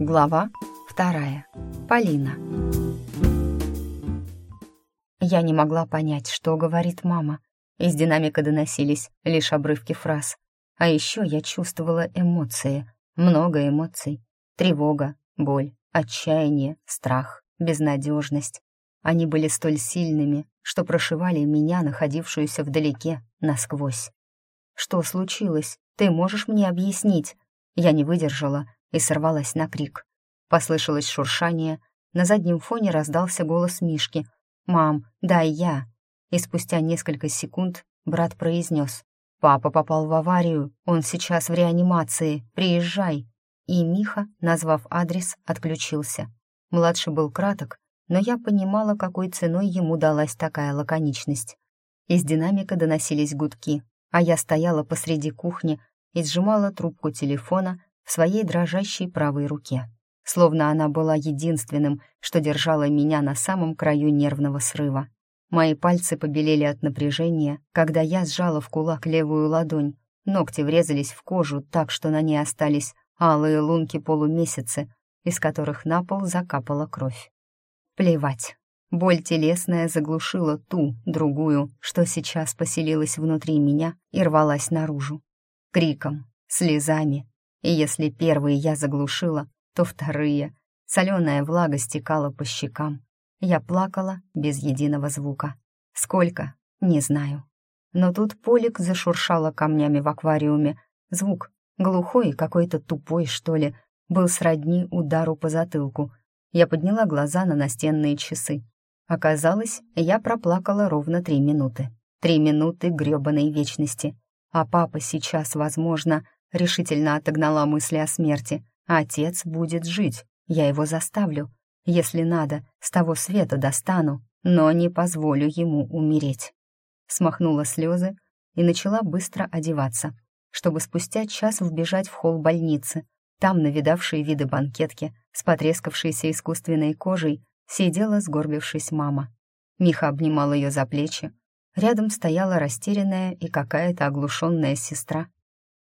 Глава вторая. Полина. Я не могла понять, что говорит мама. Из динамика доносились лишь обрывки фраз. А еще я чувствовала эмоции, много эмоций. Тревога, боль, отчаяние, страх, безнадежность. Они были столь сильными, что прошивали меня, находившуюся вдалеке, насквозь. «Что случилось? Ты можешь мне объяснить?» Я не выдержала и сорвалась на крик. Послышалось шуршание, на заднем фоне раздался голос Мишки. «Мам, дай я!» И спустя несколько секунд брат произнес. «Папа попал в аварию, он сейчас в реанимации, приезжай!» И Миха, назвав адрес, отключился. Младший был краток, но я понимала, какой ценой ему далась такая лаконичность. Из динамика доносились гудки, а я стояла посреди кухни и сжимала трубку телефона в своей дрожащей правой руке, словно она была единственным, что держало меня на самом краю нервного срыва. Мои пальцы побелели от напряжения, когда я сжала в кулак левую ладонь. Ногти врезались в кожу так, что на ней остались алые лунки полумесяцы, из которых на пол закапала кровь. Плевать. Боль телесная заглушила ту, другую, что сейчас поселилась внутри меня и рвалась наружу. Криком, слезами. И если первые я заглушила, то вторые. Соленая влага стекала по щекам. Я плакала без единого звука. Сколько? Не знаю. Но тут Полик зашуршала камнями в аквариуме. Звук, глухой какой-то тупой, что ли, был сродни удару по затылку. Я подняла глаза на настенные часы. Оказалось, я проплакала ровно три минуты. Три минуты грёбаной вечности. А папа сейчас, возможно, решительно отогнала мысли о смерти. Отец будет жить, я его заставлю. Если надо, с того света достану, но не позволю ему умереть. Смахнула слезы и начала быстро одеваться, чтобы спустя час вбежать в холл больницы. Там, навидавшие виды банкетки, с потрескавшейся искусственной кожей, сидела, сгорбившись мама. Миха обнимал ее за плечи. Рядом стояла растерянная и какая-то оглушенная сестра.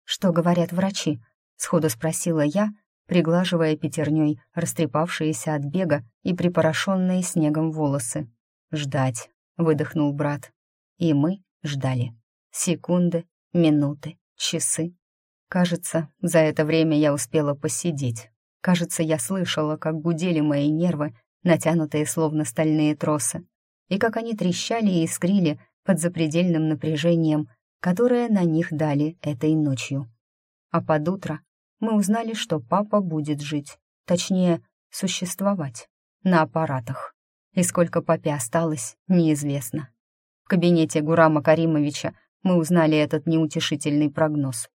«Что говорят врачи?» — сходу спросила я, приглаживая пятерней растрепавшиеся от бега и припорошенные снегом волосы. «Ждать», — выдохнул брат. И мы ждали. Секунды, минуты, часы. Кажется, за это время я успела посидеть. Кажется, я слышала, как гудели мои нервы натянутые словно стальные тросы, и как они трещали и искрили под запредельным напряжением, которое на них дали этой ночью. А под утро мы узнали, что папа будет жить, точнее, существовать, на аппаратах. И сколько папе осталось, неизвестно. В кабинете Гурама Каримовича мы узнали этот неутешительный прогноз.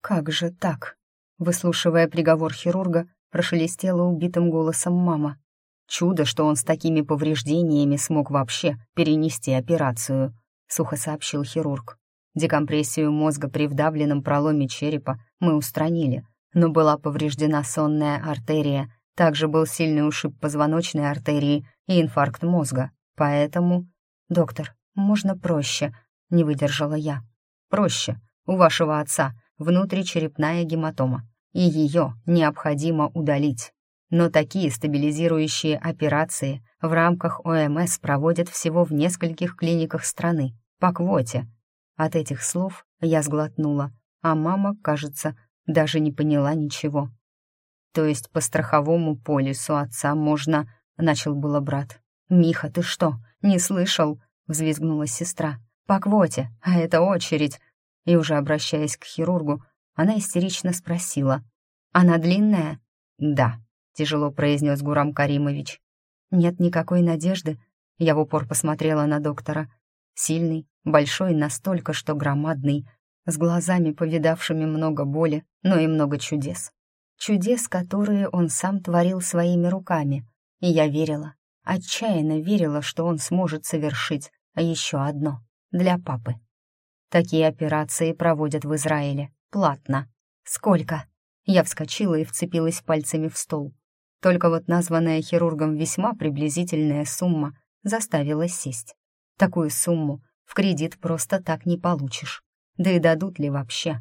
«Как же так?» Выслушивая приговор хирурга, прошелестела убитым голосом мама. Чудо, что он с такими повреждениями смог вообще перенести операцию, сухо сообщил хирург. Декомпрессию мозга при вдавленном проломе черепа мы устранили, но была повреждена сонная артерия, также был сильный ушиб позвоночной артерии и инфаркт мозга. Поэтому... «Доктор, можно проще?» — не выдержала я. «Проще. У вашего отца внутричерепная гематома, и ее необходимо удалить. Но такие стабилизирующие операции в рамках ОМС проводят всего в нескольких клиниках страны, по квоте. От этих слов я сглотнула, а мама, кажется, даже не поняла ничего. То есть по страховому полису отца можно... Начал было брат. «Миха, ты что, не слышал?» — взвизгнула сестра. «По квоте, а это очередь!» И уже обращаясь к хирургу, она истерично спросила. «Она длинная?» «Да», тяжело произнес Гурам Каримович. «Нет никакой надежды», — я в упор посмотрела на доктора. Сильный, большой настолько, что громадный, с глазами, повидавшими много боли, но и много чудес. Чудес, которые он сам творил своими руками. И я верила, отчаянно верила, что он сможет совершить еще одно для папы. Такие операции проводят в Израиле. Платно. Сколько? Я вскочила и вцепилась пальцами в стол. Только вот названная хирургом весьма приблизительная сумма заставила сесть. Такую сумму в кредит просто так не получишь. Да и дадут ли вообще?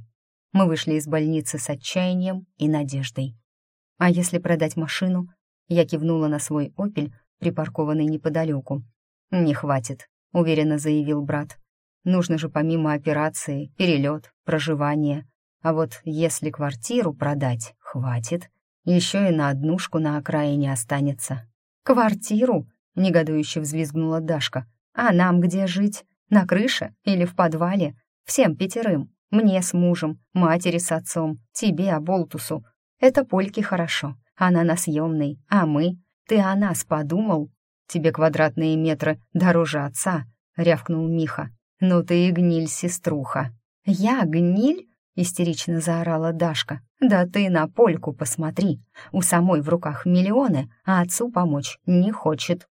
Мы вышли из больницы с отчаянием и надеждой. А если продать машину? Я кивнула на свой «Опель», припаркованный неподалеку. «Не хватит», — уверенно заявил брат. «Нужно же помимо операции, перелет, проживание. А вот если квартиру продать, хватит. Еще и на однушку на окраине останется». «Квартиру?» — негодующе взвизгнула Дашка. «А нам где жить? На крыше или в подвале? Всем пятерым. Мне с мужем, матери с отцом, тебе, Аболтусу. Это Польке хорошо. Она на съемной, а мы? Ты о нас подумал? Тебе квадратные метры дороже отца», — рявкнул Миха. «Ну ты и гниль, сеструха». «Я гниль?» — истерично заорала Дашка. «Да ты на Польку посмотри. У самой в руках миллионы, а отцу помочь не хочет».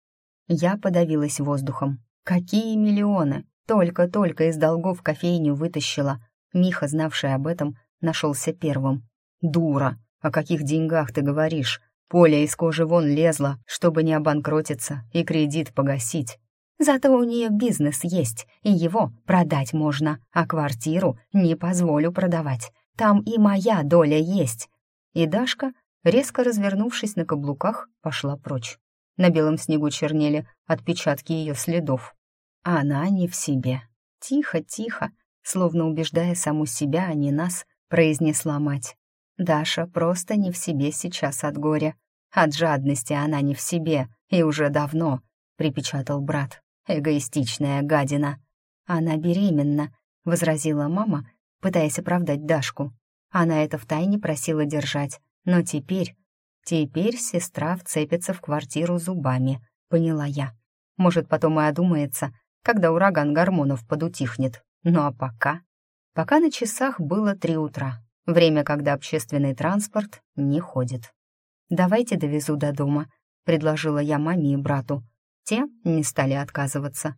Я подавилась воздухом. «Какие миллионы? Только-только из долгов кофейню вытащила». Миха, знавший об этом, нашелся первым. «Дура! О каких деньгах ты говоришь? Поля из кожи вон лезла, чтобы не обанкротиться и кредит погасить. Зато у нее бизнес есть, и его продать можно, а квартиру не позволю продавать. Там и моя доля есть». И Дашка, резко развернувшись на каблуках, пошла прочь. На белом снегу чернели отпечатки ее следов. Она не в себе. Тихо, тихо, словно убеждая саму себя, а не нас, произнесла мать. Даша просто не в себе сейчас от горя. От жадности она не в себе, и уже давно, припечатал брат. Эгоистичная гадина. Она беременна, возразила мама, пытаясь оправдать Дашку. Она это втайне просила держать, но теперь... Теперь сестра вцепится в квартиру зубами, поняла я. Может, потом и одумается, когда ураган гормонов подутихнет. Ну а пока... Пока на часах было три утра, время, когда общественный транспорт не ходит. «Давайте довезу до дома», — предложила я маме и брату. Те не стали отказываться.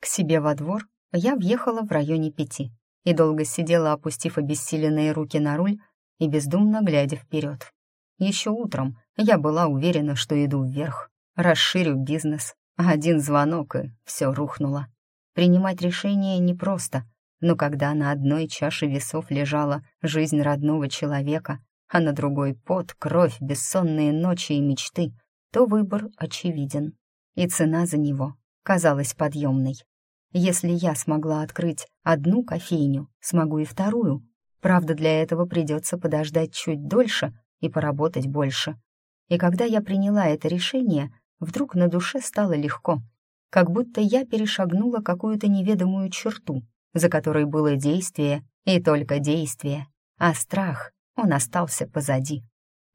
К себе во двор я въехала в районе пяти и долго сидела, опустив обессиленные руки на руль и бездумно глядя вперед. Еще утром я была уверена, что иду вверх, расширю бизнес, один звонок, и все рухнуло. Принимать решение непросто, но когда на одной чаше весов лежала жизнь родного человека, а на другой пот, кровь, бессонные ночи и мечты, то выбор очевиден и цена за него казалась подъемной. Если я смогла открыть одну кофейню, смогу и вторую. Правда, для этого придется подождать чуть дольше и поработать больше. И когда я приняла это решение, вдруг на душе стало легко, как будто я перешагнула какую-то неведомую черту, за которой было действие и только действие, а страх, он остался позади.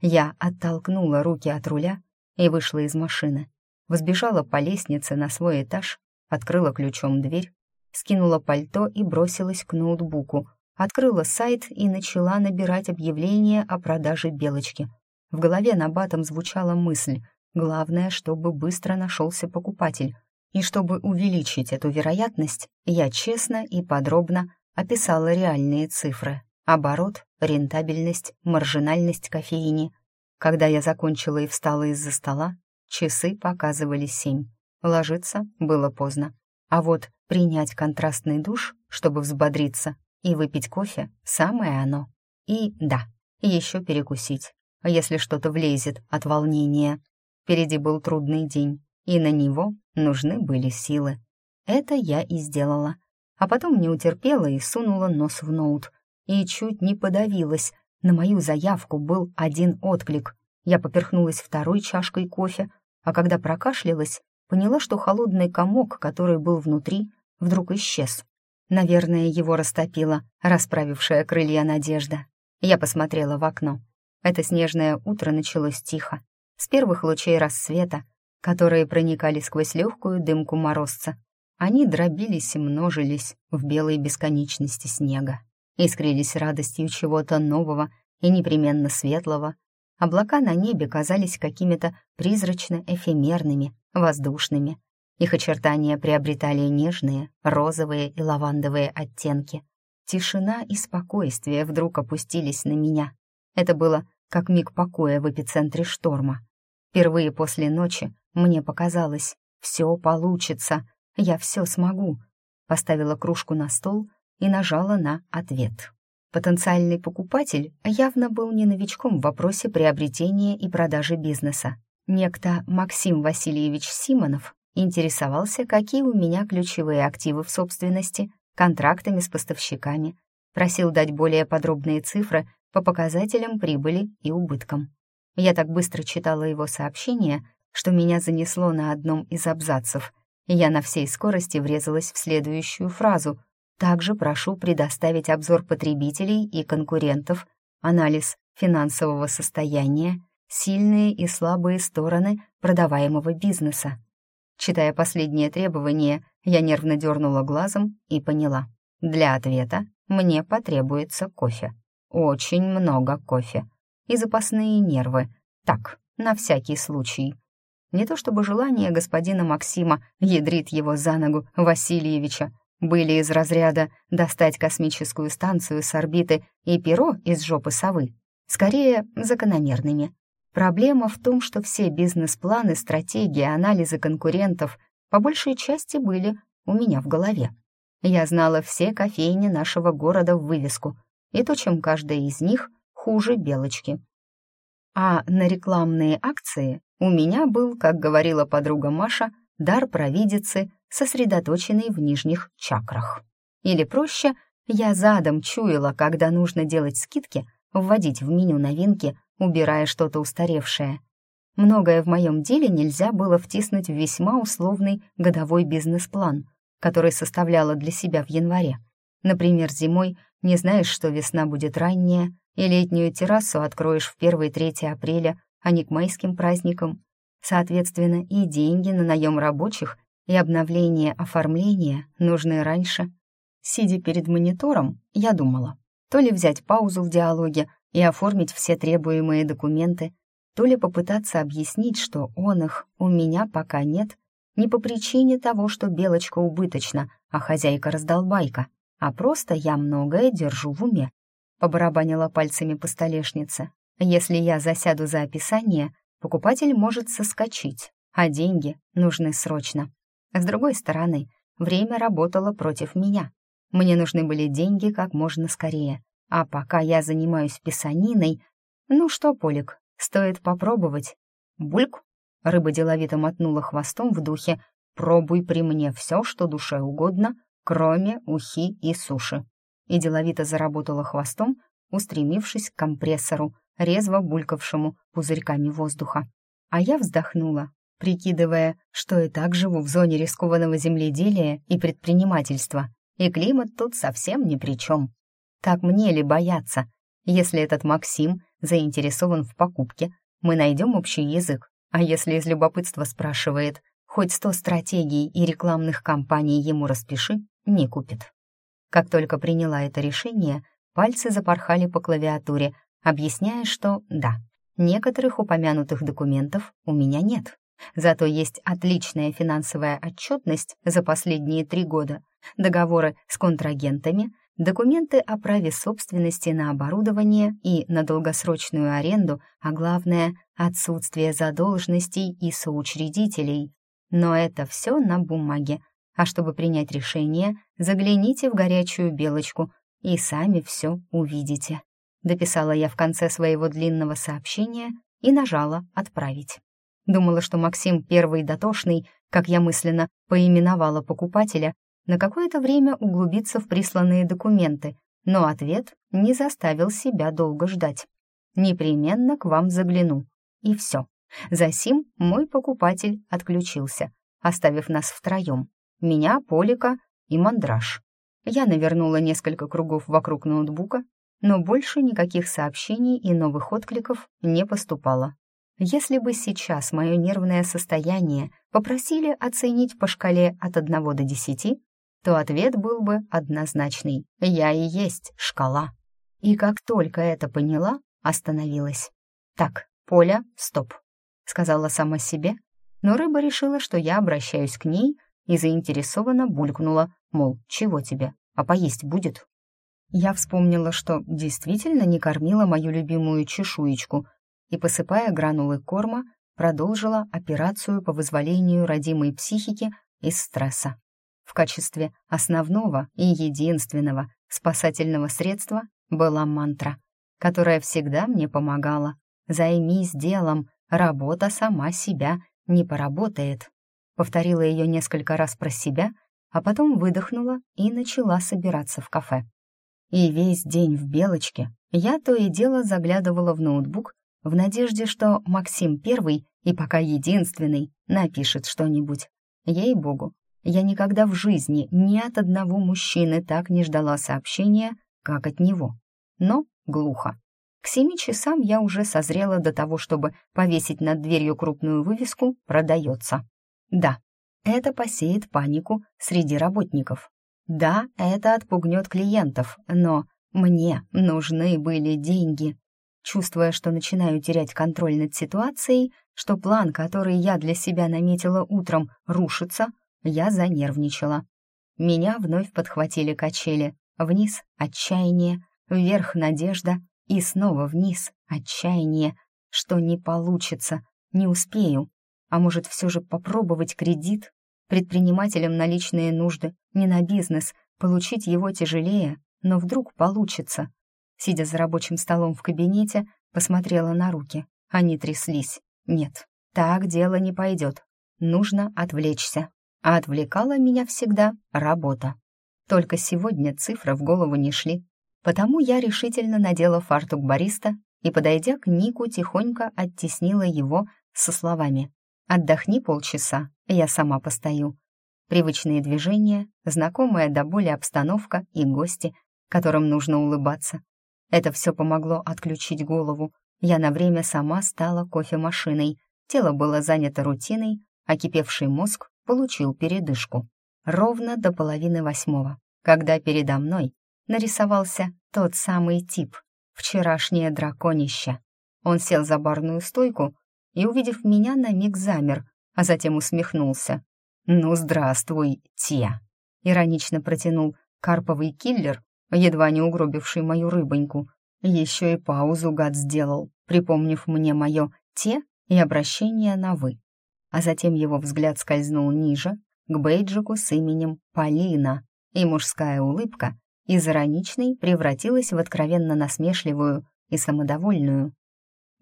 Я оттолкнула руки от руля и вышла из машины взбежала по лестнице на свой этаж, открыла ключом дверь, скинула пальто и бросилась к ноутбуку, открыла сайт и начала набирать объявление о продаже белочки. В голове на батом звучала мысль, главное, чтобы быстро нашелся покупатель, и чтобы увеличить эту вероятность, я честно и подробно описала реальные цифры. Оборот, рентабельность, маржинальность кофейни. Когда я закончила и встала из-за стола, Часы показывали семь. Ложиться было поздно. А вот принять контрастный душ, чтобы взбодриться, и выпить кофе — самое оно. И да, еще перекусить, если что-то влезет от волнения. Впереди был трудный день, и на него нужны были силы. Это я и сделала. А потом не утерпела и сунула нос в ноут. И чуть не подавилась. На мою заявку был один отклик. Я поперхнулась второй чашкой кофе, а когда прокашлялась, поняла, что холодный комок, который был внутри, вдруг исчез. Наверное, его растопила расправившая крылья надежда. Я посмотрела в окно. Это снежное утро началось тихо, с первых лучей рассвета, которые проникали сквозь легкую дымку морозца. Они дробились и множились в белой бесконечности снега, искрились радостью чего-то нового и непременно светлого, Облака на небе казались какими-то призрачно-эфемерными, воздушными. Их очертания приобретали нежные, розовые и лавандовые оттенки. Тишина и спокойствие вдруг опустились на меня. Это было как миг покоя в эпицентре шторма. Впервые после ночи мне показалось, все получится, я все смогу. Поставила кружку на стол и нажала на ответ. Потенциальный покупатель явно был не новичком в вопросе приобретения и продажи бизнеса. Некто Максим Васильевич Симонов интересовался, какие у меня ключевые активы в собственности, контрактами с поставщиками, просил дать более подробные цифры по показателям прибыли и убыткам. Я так быстро читала его сообщение, что меня занесло на одном из абзацев, и я на всей скорости врезалась в следующую фразу — также прошу предоставить обзор потребителей и конкурентов, анализ финансового состояния, сильные и слабые стороны продаваемого бизнеса. Читая последнее требование, я нервно дернула глазом и поняла. Для ответа мне потребуется кофе. Очень много кофе. И запасные нервы. Так, на всякий случай. Не то чтобы желание господина Максима ядрит его за ногу Васильевича, были из разряда достать космическую станцию с орбиты и перо из жопы совы, скорее закономерными. Проблема в том, что все бизнес-планы, стратегии, анализы конкурентов по большей части были у меня в голове. Я знала все кофейни нашего города в вывеску, и то, чем каждая из них хуже белочки. А на рекламные акции у меня был, как говорила подруга Маша, дар провидицы сосредоточенный в нижних чакрах. Или проще, я задом чуяла, когда нужно делать скидки, вводить в меню новинки, убирая что-то устаревшее. Многое в моем деле нельзя было втиснуть в весьма условный годовой бизнес-план, который составляла для себя в январе. Например, зимой не знаешь, что весна будет ранняя, и летнюю террасу откроешь в 1-3 апреля, а не к майским праздникам. Соответственно, и деньги на наем рабочих и обновление оформления нужны раньше. Сидя перед монитором, я думала, то ли взять паузу в диалоге и оформить все требуемые документы, то ли попытаться объяснить, что он их у меня пока нет, не по причине того, что белочка убыточна, а хозяйка раздолбайка, а просто я многое держу в уме. Побарабанила пальцами по столешнице. Если я засяду за описание, покупатель может соскочить, а деньги нужны срочно. С другой стороны, время работало против меня. Мне нужны были деньги как можно скорее. А пока я занимаюсь писаниной... Ну что, Полик, стоит попробовать. Бульк? Рыба деловито мотнула хвостом в духе «Пробуй при мне все, что душе угодно, кроме ухи и суши». И деловито заработала хвостом, устремившись к компрессору, резво булькавшему пузырьками воздуха. А я вздохнула, прикидывая, что и так живу в зоне рискованного земледелия и предпринимательства, и климат тут совсем ни при чем. Так мне ли бояться? Если этот Максим заинтересован в покупке, мы найдем общий язык, а если из любопытства спрашивает, хоть сто стратегий и рекламных кампаний ему распиши, не купит. Как только приняла это решение, пальцы запорхали по клавиатуре, объясняя, что да, некоторых упомянутых документов у меня нет. Зато есть отличная финансовая отчетность за последние три года, договоры с контрагентами, документы о праве собственности на оборудование и на долгосрочную аренду, а главное — отсутствие задолженностей и соучредителей. Но это все на бумаге. А чтобы принять решение, загляните в горячую белочку и сами все увидите. Дописала я в конце своего длинного сообщения и нажала «Отправить». Думала, что Максим первый дотошный, как я мысленно поименовала покупателя, на какое-то время углубиться в присланные документы, но ответ не заставил себя долго ждать. «Непременно к вам загляну». И все. Засим мой покупатель отключился, оставив нас втроем. Меня, Полика и Мандраж. Я навернула несколько кругов вокруг ноутбука, но больше никаких сообщений и новых откликов не поступало. Если бы сейчас мое нервное состояние попросили оценить по шкале от 1 до 10, то ответ был бы однозначный. Я и есть шкала. И как только это поняла, остановилась. «Так, Поля, стоп», — сказала сама себе, но рыба решила, что я обращаюсь к ней и заинтересованно булькнула, мол, чего тебе, а поесть будет? Я вспомнила, что действительно не кормила мою любимую чешуечку, и, посыпая гранулы корма, продолжила операцию по вызволению родимой психики из стресса. В качестве основного и единственного спасательного средства была мантра, которая всегда мне помогала. «Займись делом, работа сама себя не поработает». Повторила ее несколько раз про себя, а потом выдохнула и начала собираться в кафе. И весь день в «Белочке» я то и дело заглядывала в ноутбук в надежде, что Максим первый и пока единственный напишет что-нибудь. Ей-богу, я никогда в жизни ни от одного мужчины так не ждала сообщения, как от него. Но глухо. К семи часам я уже созрела до того, чтобы повесить над дверью крупную вывеску «Продается». Да, это посеет панику среди работников. Да, это отпугнет клиентов, но мне нужны были деньги. Чувствуя, что начинаю терять контроль над ситуацией, что план, который я для себя наметила утром, рушится, я занервничала. Меня вновь подхватили качели. Вниз — отчаяние, вверх — надежда, и снова вниз — отчаяние, что не получится, не успею. А может, все же попробовать кредит? Предпринимателям на личные нужды, не на бизнес, получить его тяжелее, но вдруг получится. Сидя за рабочим столом в кабинете, посмотрела на руки. Они тряслись. Нет, так дело не пойдет. Нужно отвлечься. А отвлекала меня всегда работа. Только сегодня цифры в голову не шли. Потому я решительно надела фартук бариста и, подойдя к Нику, тихонько оттеснила его со словами «Отдохни полчаса, я сама постою». Привычные движения, знакомая до боли обстановка и гости, которым нужно улыбаться. Это все помогло отключить голову. Я на время сама стала кофемашиной. Тело было занято рутиной, а кипевший мозг получил передышку. Ровно до половины восьмого, когда передо мной нарисовался тот самый тип, вчерашнее драконище. Он сел за барную стойку и, увидев меня, на миг замер, а затем усмехнулся. «Ну, здравствуй, Тия!» Иронично протянул карповый киллер, едва не угробивший мою рыбоньку. Еще и паузу гад сделал, припомнив мне мое «те» и обращение на «вы» а затем его взгляд скользнул ниже, к бейджику с именем Полина, и мужская улыбка из ироничной превратилась в откровенно насмешливую и самодовольную.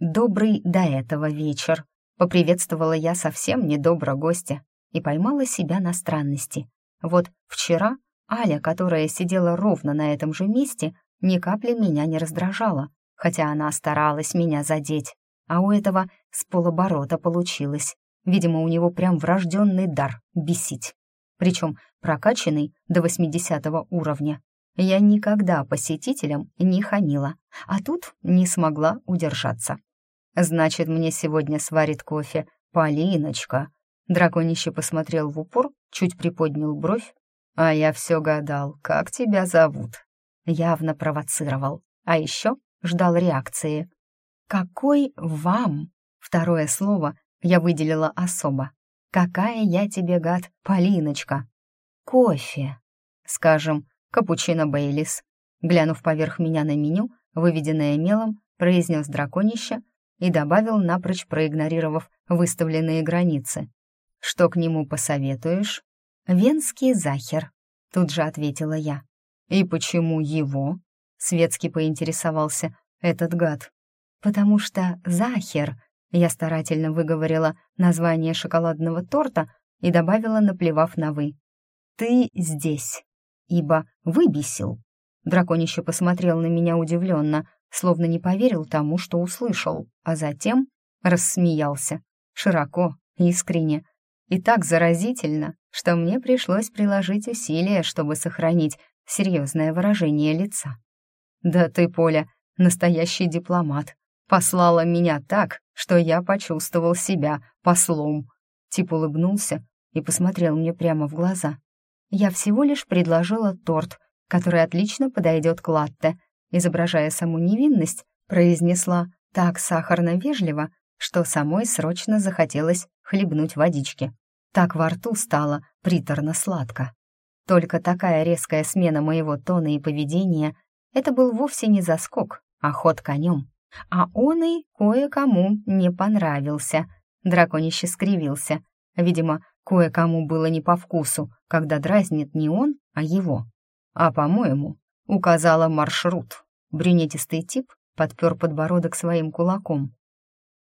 «Добрый до этого вечер», — поприветствовала я совсем недобро гостя и поймала себя на странности. Вот вчера Аля, которая сидела ровно на этом же месте, ни капли меня не раздражала, хотя она старалась меня задеть, а у этого с полоборота получилось. Видимо, у него прям врожденный дар бесить. Причем прокачанный до 80 уровня. Я никогда посетителям не хамила, а тут не смогла удержаться. «Значит, мне сегодня сварит кофе Полиночка». Драконище посмотрел в упор, чуть приподнял бровь. «А я все гадал, как тебя зовут?» Явно провоцировал, а еще ждал реакции. «Какой вам?» Второе слово я выделила особо. «Какая я тебе, гад, Полиночка!» «Кофе!» «Скажем, капучино Бейлис». Глянув поверх меня на меню, выведенное мелом, произнес драконище и добавил, напрочь проигнорировав выставленные границы. «Что к нему посоветуешь?» «Венский захер», — тут же ответила я. «И почему его?» — светски поинтересовался этот гад. «Потому что захер я старательно выговорила название шоколадного торта и добавила, наплевав на «вы». «Ты здесь, ибо выбесил». Драконище посмотрел на меня удивленно, словно не поверил тому, что услышал, а затем рассмеялся, широко, искренне, и так заразительно, что мне пришлось приложить усилия, чтобы сохранить серьезное выражение лица. «Да ты, Поля, настоящий дипломат», послала меня так, что я почувствовал себя послом. Тип улыбнулся и посмотрел мне прямо в глаза. Я всего лишь предложила торт, который отлично подойдет к латте, изображая саму невинность, произнесла так сахарно-вежливо, что самой срочно захотелось хлебнуть водички. Так во рту стало приторно-сладко. Только такая резкая смена моего тона и поведения — это был вовсе не заскок, а ход конем. А он и кое-кому не понравился. Драконище скривился. Видимо, кое-кому было не по вкусу, когда дразнит не он, а его. А, по-моему, указала маршрут. Брюнетистый тип подпер подбородок своим кулаком.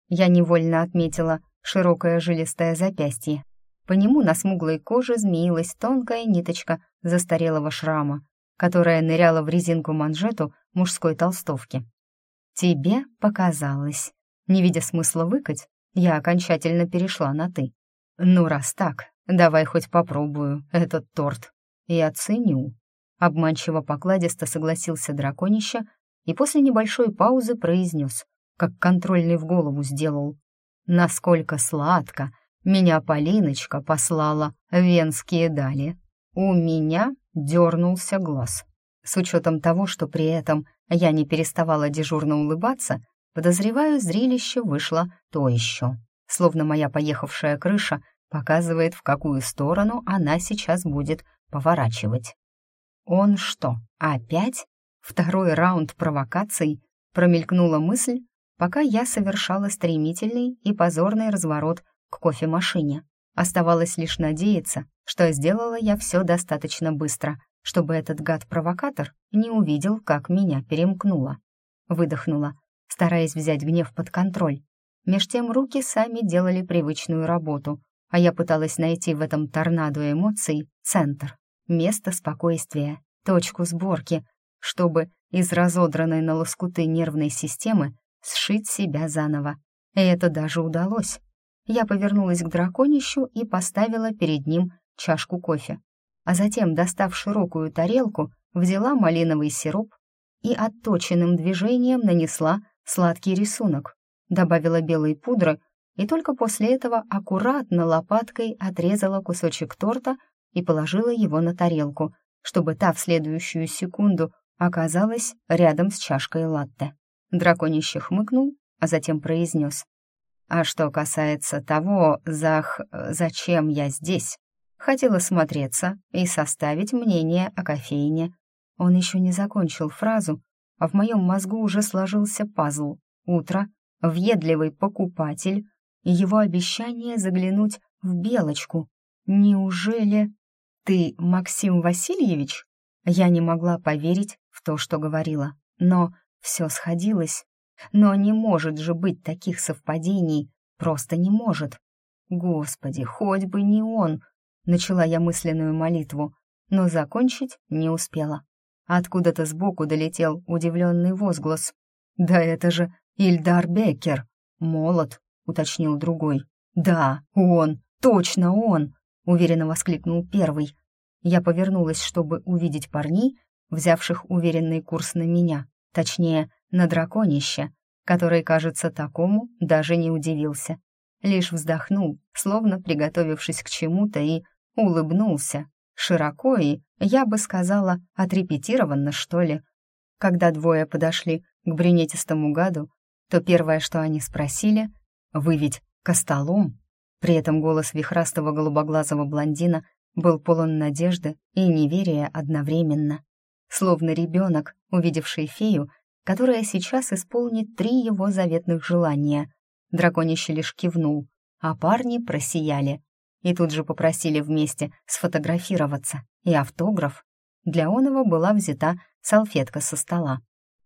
Я невольно отметила широкое жилистое запястье. По нему на смуглой коже змеилась тонкая ниточка застарелого шрама, которая ныряла в резинку-манжету мужской толстовки. «Тебе показалось». Не видя смысла выкать, я окончательно перешла на «ты». «Ну, раз так, давай хоть попробую этот торт. И оценю». Обманчиво покладисто согласился драконище и после небольшой паузы произнес, как контрольный в голову сделал. «Насколько сладко меня Полиночка послала венские дали. У меня дернулся глаз. С учетом того, что при этом я не переставала дежурно улыбаться, подозреваю, зрелище вышло то еще. Словно моя поехавшая крыша показывает, в какую сторону она сейчас будет поворачивать. «Он что, опять?» Второй раунд провокаций промелькнула мысль, пока я совершала стремительный и позорный разворот к кофемашине. Оставалось лишь надеяться, что сделала я все достаточно быстро, чтобы этот гад-провокатор не увидел, как меня перемкнуло. Выдохнула, стараясь взять гнев под контроль. Меж тем руки сами делали привычную работу, а я пыталась найти в этом торнадо эмоций центр, место спокойствия, точку сборки, чтобы из разодранной на лоскуты нервной системы сшить себя заново. И это даже удалось. Я повернулась к драконищу и поставила перед ним чашку кофе а затем, достав широкую тарелку, взяла малиновый сироп и отточенным движением нанесла сладкий рисунок, добавила белой пудры и только после этого аккуратно лопаткой отрезала кусочек торта и положила его на тарелку, чтобы та в следующую секунду оказалась рядом с чашкой латте. Драконище хмыкнул, а затем произнес. «А что касается того, зах... зачем я здесь, Хотела смотреться и составить мнение о кофейне. Он еще не закончил фразу, а в моем мозгу уже сложился пазл. Утро, въедливый покупатель и его обещание заглянуть в белочку. Неужели ты Максим Васильевич? Я не могла поверить в то, что говорила, но все сходилось. Но не может же быть таких совпадений, просто не может. Господи, хоть бы не он, Начала я мысленную молитву, но закончить не успела. Откуда-то сбоку долетел удивленный возглас. «Да это же Ильдар Беккер!» «Молот», — уточнил другой. «Да, он! Точно он!» — уверенно воскликнул первый. Я повернулась, чтобы увидеть парней, взявших уверенный курс на меня, точнее, на драконище, который, кажется, такому даже не удивился. Лишь вздохнул, словно приготовившись к чему-то, и улыбнулся, широко и, я бы сказала, отрепетированно, что ли. Когда двое подошли к брюнетистому гаду, то первое, что они спросили, «Вы ведь костолом?» При этом голос вихрастого голубоглазого блондина был полон надежды и неверия одновременно. Словно ребенок, увидевший фею, которая сейчас исполнит три его заветных желания. Драконище лишь кивнул, а парни просияли и тут же попросили вместе сфотографироваться и автограф. Для Онова была взята салфетка со стола.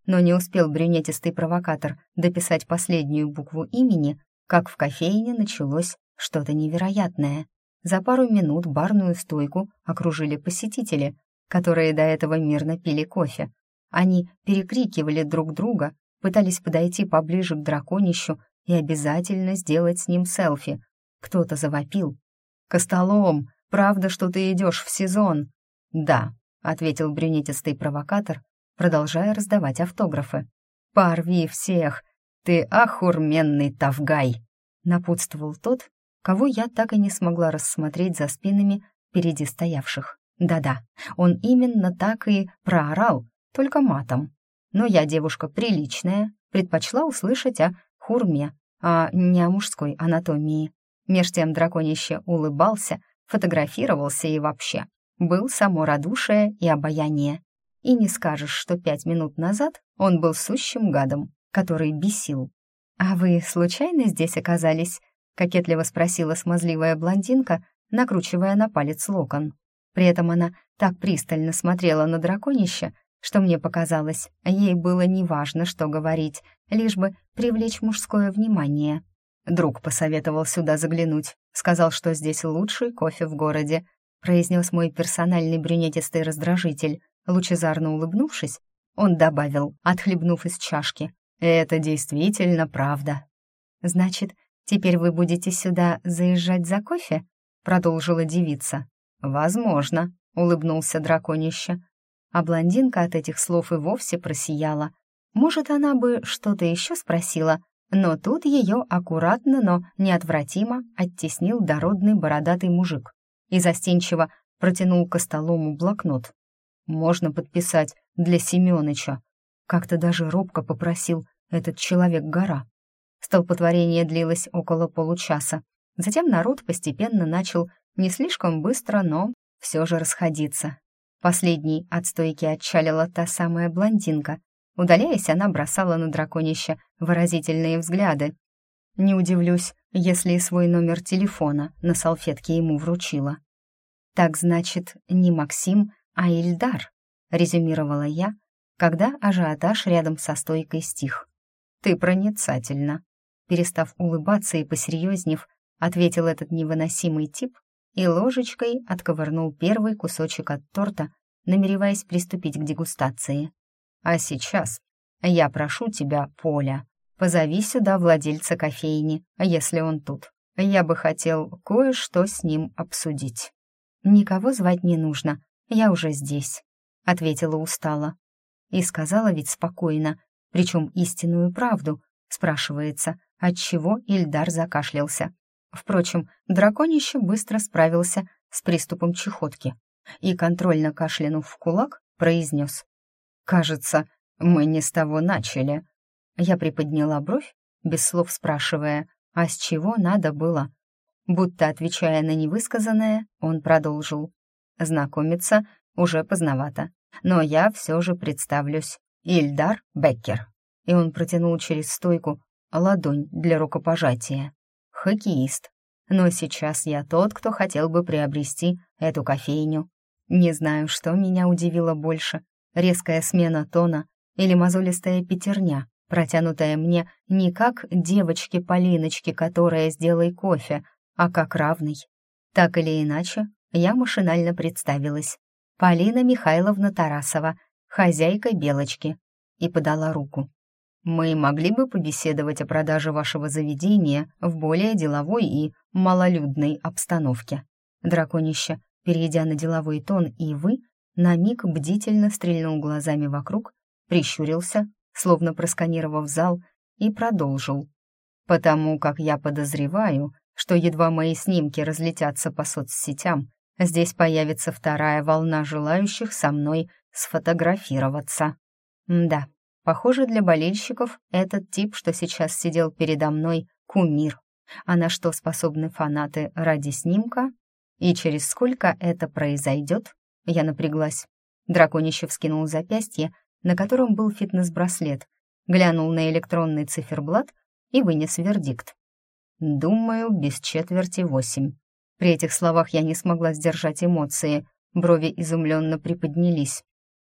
Но не успел брюнетистый провокатор дописать последнюю букву имени, как в кофейне началось что-то невероятное. За пару минут барную стойку окружили посетители, которые до этого мирно пили кофе. Они перекрикивали друг друга, пытались подойти поближе к драконищу и обязательно сделать с ним селфи. Кто-то завопил, «Костолом, правда, что ты идешь в сезон?» «Да», — ответил брюнетистый провокатор, продолжая раздавать автографы. «Порви всех! Ты охурменный тавгай!» — напутствовал тот, кого я так и не смогла рассмотреть за спинами впереди стоявших. Да-да, он именно так и проорал, только матом. Но я девушка приличная, предпочла услышать о хурме, а не о мужской анатомии. Меж тем драконище улыбался, фотографировался и вообще был само радушие и обаяние. И не скажешь, что пять минут назад он был сущим гадом, который бесил. «А вы случайно здесь оказались?» — кокетливо спросила смазливая блондинка, накручивая на палец локон. При этом она так пристально смотрела на драконище, что мне показалось, ей было неважно, что говорить, лишь бы привлечь мужское внимание. Друг посоветовал сюда заглянуть, сказал, что здесь лучший кофе в городе, произнес мой персональный брюнетистый раздражитель. Лучезарно улыбнувшись, он добавил, отхлебнув из чашки. «Это действительно правда». «Значит, теперь вы будете сюда заезжать за кофе?» продолжила девица. «Возможно», — улыбнулся драконище. А блондинка от этих слов и вовсе просияла. Может, она бы что-то еще спросила, но тут ее аккуратно, но неотвратимо оттеснил дородный бородатый мужик и застенчиво протянул к столому блокнот. «Можно подписать для Семёныча». Как-то даже робко попросил этот человек-гора. Столпотворение длилось около получаса. Затем народ постепенно начал не слишком быстро, но все же расходиться. Последней от стойки отчалила та самая блондинка. Удаляясь, она бросала на драконище выразительные взгляды. Не удивлюсь, если и свой номер телефона на салфетке ему вручила. «Так значит, не Максим, а Ильдар», — резюмировала я, когда ажиотаж рядом со стойкой стих. «Ты проницательна», — перестав улыбаться и посерьезнев, ответил этот невыносимый тип и ложечкой отковырнул первый кусочек от торта, намереваясь приступить к дегустации. «А сейчас я прошу тебя, Поля, позови сюда владельца кофейни, если он тут. Я бы хотел кое-что с ним обсудить». «Никого звать не нужно, я уже здесь», — ответила устало. И сказала ведь спокойно, причем истинную правду, спрашивается, отчего Ильдар закашлялся. Впрочем, драконище быстро справился с приступом чехотки и, контрольно кашлянув в кулак, произнес. «Кажется, мы не с того начали». Я приподняла бровь, без слов спрашивая, а с чего надо было. Будто отвечая на невысказанное, он продолжил. «Знакомиться уже поздновато, но я все же представлюсь. Ильдар Беккер». И он протянул через стойку ладонь для рукопожатия хоккеист. Но сейчас я тот, кто хотел бы приобрести эту кофейню. Не знаю, что меня удивило больше, резкая смена тона или мозолистая пятерня, протянутая мне не как девочке-полиночке, которая сделай кофе, а как равный. Так или иначе, я машинально представилась. Полина Михайловна Тарасова, хозяйка «Белочки», и подала руку. Мы могли бы побеседовать о продаже вашего заведения в более деловой и малолюдной обстановке. Драконище, перейдя на деловой тон и вы, на миг бдительно стрельнул глазами вокруг, прищурился, словно просканировав зал, и продолжил. «Потому как я подозреваю, что едва мои снимки разлетятся по соцсетям, здесь появится вторая волна желающих со мной сфотографироваться. да, Похоже, для болельщиков этот тип, что сейчас сидел передо мной, кумир. А на что способны фанаты ради снимка? И через сколько это произойдет? Я напряглась. Драконище вскинул запястье, на котором был фитнес-браслет, глянул на электронный циферблат и вынес вердикт. «Думаю, без четверти восемь». При этих словах я не смогла сдержать эмоции, брови изумленно приподнялись.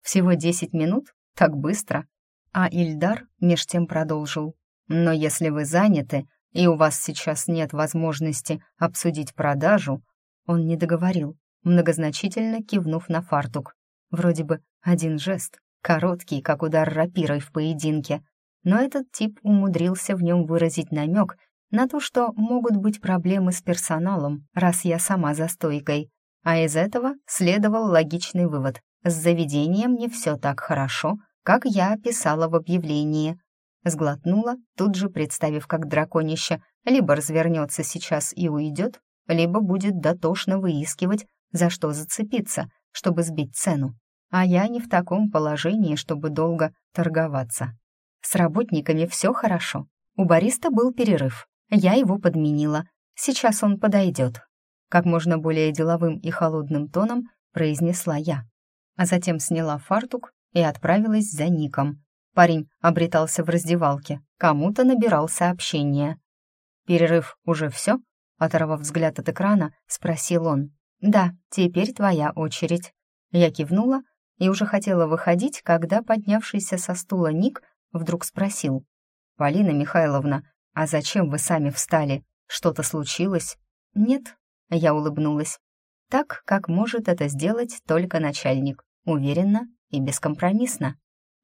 «Всего десять минут? Так быстро?» А Ильдар меж тем продолжил. «Но если вы заняты, и у вас сейчас нет возможности обсудить продажу...» Он не договорил, многозначительно кивнув на фартук. Вроде бы один жест, короткий, как удар рапирой в поединке. Но этот тип умудрился в нем выразить намек на то, что могут быть проблемы с персоналом, раз я сама за стойкой. А из этого следовал логичный вывод. С заведением не все так хорошо, как я описала в объявлении. Сглотнула, тут же представив, как драконище либо развернется сейчас и уйдет, либо будет дотошно выискивать, за что зацепиться, чтобы сбить цену. А я не в таком положении, чтобы долго торговаться. С работниками все хорошо. У бариста был перерыв. Я его подменила. Сейчас он подойдет. Как можно более деловым и холодным тоном произнесла я. А затем сняла фартук и отправилась за Ником. Парень обретался в раздевалке, кому-то набирал сообщение. «Перерыв уже все?» — оторвав взгляд от экрана, спросил он. «Да, теперь твоя очередь». Я кивнула и уже хотела выходить, когда поднявшийся со стула Ник вдруг спросил. «Полина Михайловна, а зачем вы сами встали? Что-то случилось?» «Нет», — я улыбнулась. «Так, как может это сделать только начальник, уверенно и бескомпромиссно.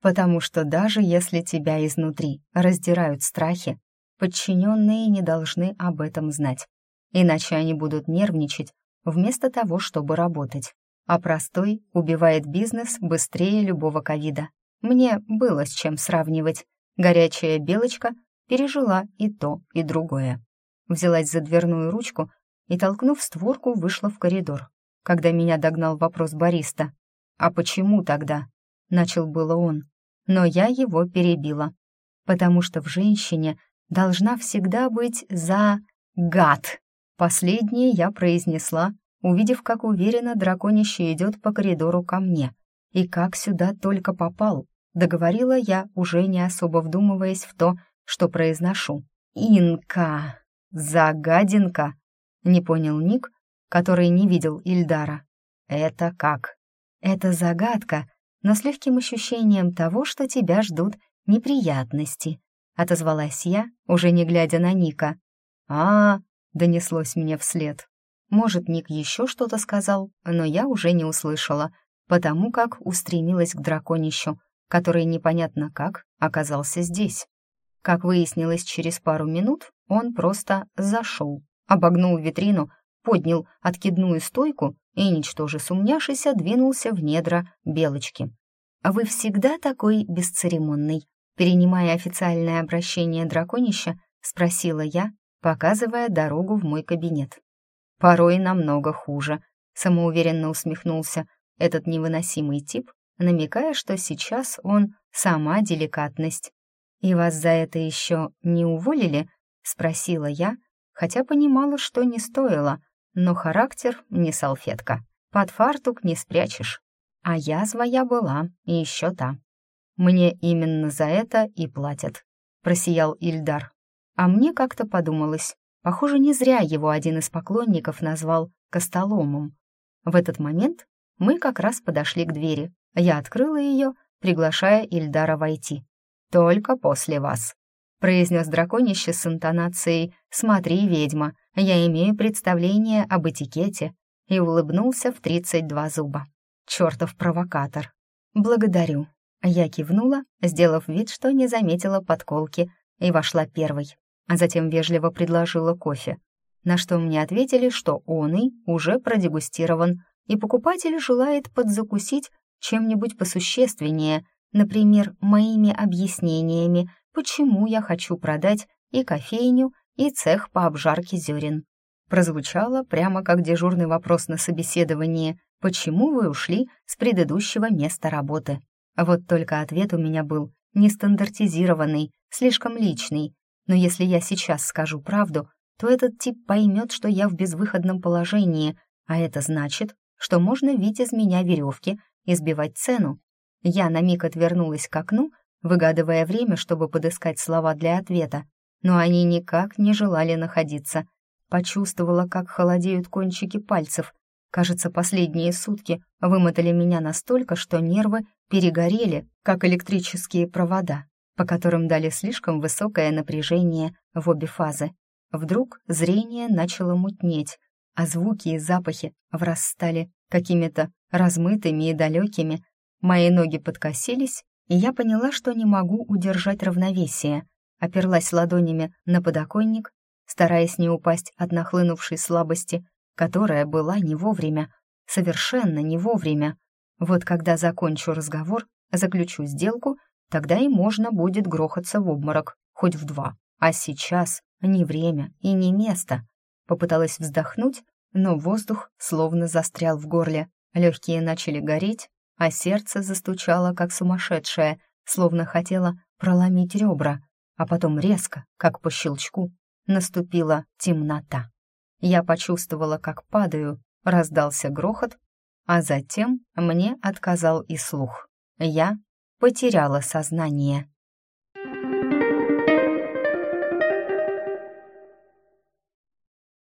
Потому что даже если тебя изнутри раздирают страхи, подчиненные не должны об этом знать, иначе они будут нервничать вместо того, чтобы работать. А простой убивает бизнес быстрее любого ковида. Мне было с чем сравнивать. Горячая белочка пережила и то, и другое. Взялась за дверную ручку и, толкнув створку, вышла в коридор. Когда меня догнал вопрос бариста. «А почему тогда?» — начал было он. Но я его перебила. Потому что в женщине должна всегда быть за гад. Последнее я произнесла, увидев, как уверенно драконище идет по коридору ко мне. И как сюда только попал, договорила я, уже не особо вдумываясь в то, что произношу. «Инка! Загадинка!» — не понял Ник, который не видел Ильдара. «Это как?» «Это загадка, но с легким ощущением того, что тебя ждут неприятности», — отозвалась я, уже не глядя на Ника. а, -а, -а донеслось мне вслед. Может, Ник еще что-то сказал, но я уже не услышала, потому как устремилась к драконищу, который непонятно как оказался здесь. Как выяснилось через пару минут, он просто зашел, обогнул витрину, поднял откидную стойку и, ничтоже сумняшися, двинулся в недра белочки. «Вы всегда такой бесцеремонный?» Перенимая официальное обращение драконища, спросила я, показывая дорогу в мой кабинет. «Порой намного хуже», — самоуверенно усмехнулся этот невыносимый тип, намекая, что сейчас он сама деликатность. «И вас за это еще не уволили?» — спросила я, хотя понимала, что не стоило, но характер не салфетка, под фартук не спрячешь. А язва я была, и еще та. «Мне именно за это и платят», — просиял Ильдар. А мне как-то подумалось, похоже, не зря его один из поклонников назвал «костоломом». В этот момент мы как раз подошли к двери. Я открыла ее, приглашая Ильдара войти. «Только после вас», — произнес драконище с интонацией «Смотри, ведьма, я имею представление об этикете», и улыбнулся в тридцать два зуба. Чертов провокатор. «Благодарю». Я кивнула, сделав вид, что не заметила подколки, и вошла первой, а затем вежливо предложила кофе, на что мне ответили, что он и уже продегустирован, и покупатель желает подзакусить чем-нибудь посущественнее, Например, моими объяснениями, почему я хочу продать и кофейню, и цех по обжарке зерен. Прозвучало прямо как дежурный вопрос на собеседовании «Почему вы ушли с предыдущего места работы?» Вот только ответ у меня был нестандартизированный, слишком личный. Но если я сейчас скажу правду, то этот тип поймет, что я в безвыходном положении, а это значит, что можно видеть из меня веревки и сбивать цену, я на миг отвернулась к окну, выгадывая время, чтобы подыскать слова для ответа, но они никак не желали находиться. Почувствовала, как холодеют кончики пальцев. Кажется, последние сутки вымотали меня настолько, что нервы перегорели, как электрические провода, по которым дали слишком высокое напряжение в обе фазы. Вдруг зрение начало мутнеть, а звуки и запахи враз стали какими-то размытыми и далекими, Мои ноги подкосились, и я поняла, что не могу удержать равновесие. Оперлась ладонями на подоконник, стараясь не упасть от нахлынувшей слабости, которая была не вовремя, совершенно не вовремя. Вот когда закончу разговор, заключу сделку, тогда и можно будет грохаться в обморок, хоть в два. А сейчас не время и не место. Попыталась вздохнуть, но воздух словно застрял в горле. Легкие начали гореть, а сердце застучало, как сумасшедшее, словно хотело проломить ребра, а потом резко, как по щелчку, наступила темнота. Я почувствовала, как падаю, раздался грохот, а затем мне отказал и слух. Я потеряла сознание.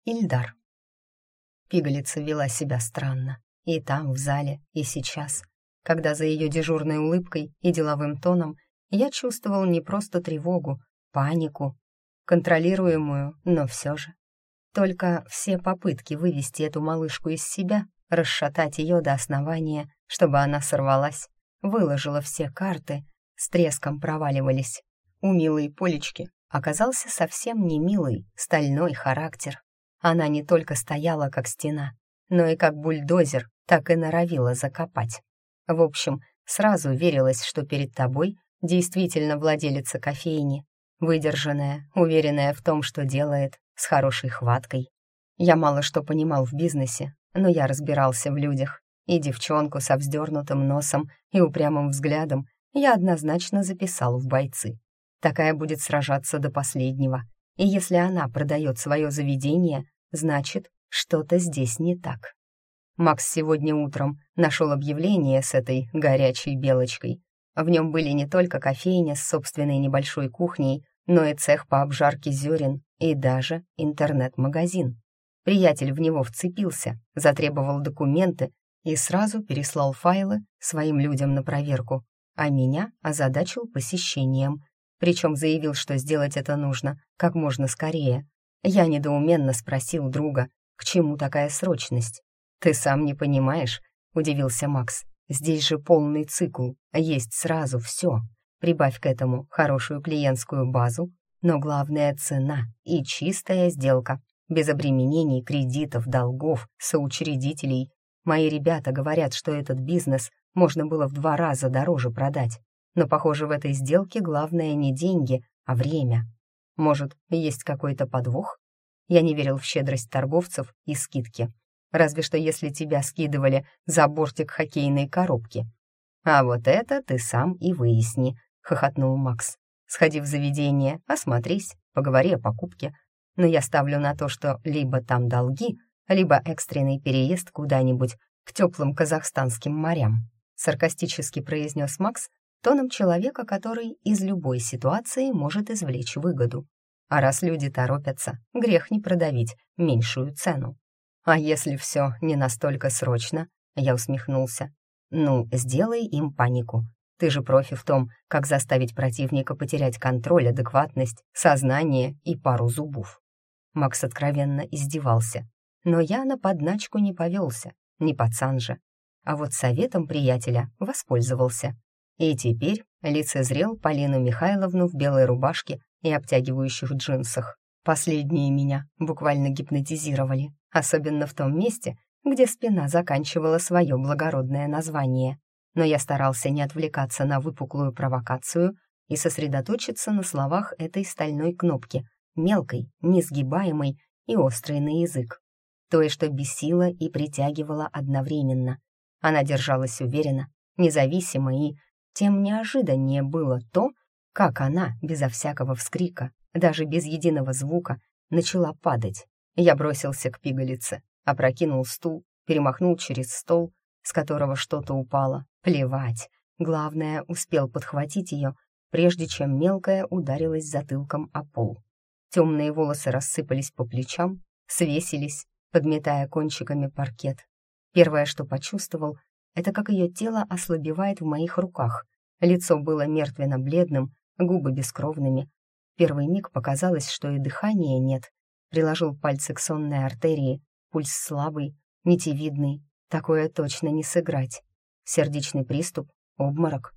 Ильдар. Пигалица вела себя странно. И там, в зале, и сейчас. Когда за ее дежурной улыбкой и деловым тоном я чувствовал не просто тревогу, панику, контролируемую, но все же. Только все попытки вывести эту малышку из себя, расшатать ее до основания, чтобы она сорвалась, выложила все карты, с треском проваливались. У милой Полечки оказался совсем не милый, стальной характер. Она не только стояла как стена, но и как бульдозер, так и норовила закопать. В общем, сразу верилось, что перед тобой действительно владелица кофейни, выдержанная, уверенная в том, что делает, с хорошей хваткой. Я мало что понимал в бизнесе, но я разбирался в людях, и девчонку со вздернутым носом и упрямым взглядом я однозначно записал в бойцы. Такая будет сражаться до последнего, и если она продает свое заведение, значит, что-то здесь не так. Макс сегодня утром нашел объявление с этой горячей белочкой. В нем были не только кофейня с собственной небольшой кухней, но и цех по обжарке зерен и даже интернет-магазин. Приятель в него вцепился, затребовал документы и сразу переслал файлы своим людям на проверку, а меня озадачил посещением, причем заявил, что сделать это нужно как можно скорее. Я недоуменно спросил друга, к чему такая срочность. «Ты сам не понимаешь?» — удивился Макс. «Здесь же полный цикл, есть сразу все. Прибавь к этому хорошую клиентскую базу, но главная цена и чистая сделка, без обременений, кредитов, долгов, соучредителей. Мои ребята говорят, что этот бизнес можно было в два раза дороже продать. Но, похоже, в этой сделке главное не деньги, а время. Может, есть какой-то подвох? Я не верил в щедрость торговцев и скидки. Разве что если тебя скидывали за бортик хоккейной коробки. А вот это ты сам и выясни, — хохотнул Макс. «Сходи в заведение, осмотрись, поговори о покупке. Но я ставлю на то, что либо там долги, либо экстренный переезд куда-нибудь к теплым казахстанским морям», — саркастически произнес Макс тоном человека, который из любой ситуации может извлечь выгоду. А раз люди торопятся, грех не продавить меньшую цену. А если все не настолько срочно, я усмехнулся. Ну, сделай им панику. Ты же профи в том, как заставить противника потерять контроль, адекватность, сознание и пару зубов. Макс откровенно издевался. Но я на подначку не повелся, не пацан же. А вот советом приятеля воспользовался. И теперь лицезрел Полину Михайловну в белой рубашке и обтягивающих джинсах. Последние меня буквально гипнотизировали, особенно в том месте, где спина заканчивала свое благородное название но я старался не отвлекаться на выпуклую провокацию и сосредоточиться на словах этой стальной кнопки, мелкой, несгибаемой и острой на язык. Той, что бесило и притягивало одновременно. Она держалась уверенно, независимо и тем неожиданнее было то, как она, безо всякого вскрика, даже без единого звука, начала падать. Я бросился к пигалице, опрокинул стул, перемахнул через стол, с которого что-то упало, Плевать. Главное, успел подхватить ее, прежде чем мелкая ударилась затылком о пол. Темные волосы рассыпались по плечам, свесились, подметая кончиками паркет. Первое, что почувствовал, это как ее тело ослабевает в моих руках. Лицо было мертвенно-бледным, губы бескровными. Первый миг показалось, что и дыхания нет. Приложил пальцы к сонной артерии, пульс слабый, нитевидный. Такое точно не сыграть сердечный приступ, обморок.